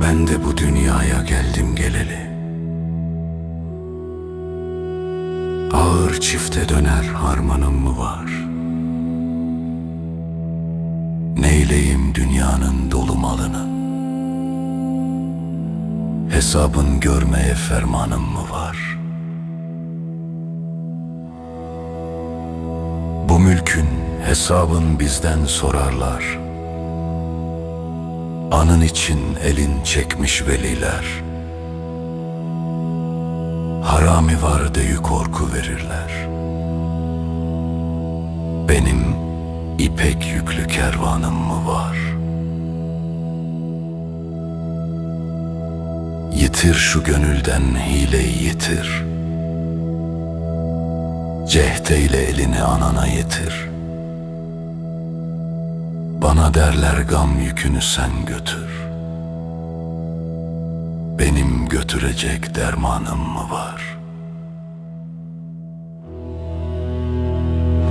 Ben de bu dünyaya geldim geleli. Ağır çifte döner harmanım mı var? Neyleyim dünyanın dolu malını? Hesabın görmeye fermanım mı var? Bu mülkün hesabın bizden sorarlar. Anın için elin çekmiş veliler. Harami var deyü korku verirler. Benim ipek yüklü kervanım mı var? Yitir şu gönülden hileyi yitir. Cehdeyle elini anana yetir. Bana derler gam yükünü sen götür. Benim götürecek dermanım mı var?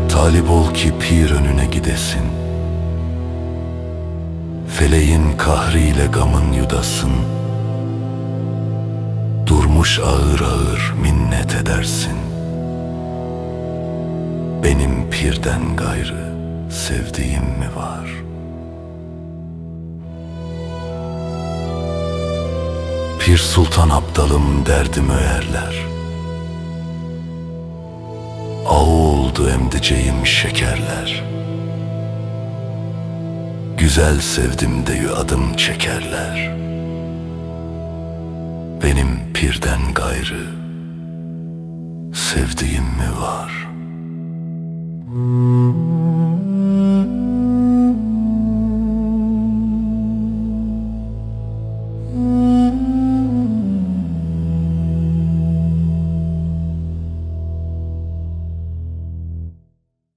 Talip ol ki pir önüne gidesin. Feleğin kahriyle gamın yudasın. Durmuş ağır ağır minnet edersin. Benim pirden gayrı sevdiğim mi var? Pir Sultan Abdalım derdim öğerler. Ağı oldu emdiceyim şekerler. Güzel sevdim deyü adım çekerler. Benim pirden gayrı sevdiğim mi var?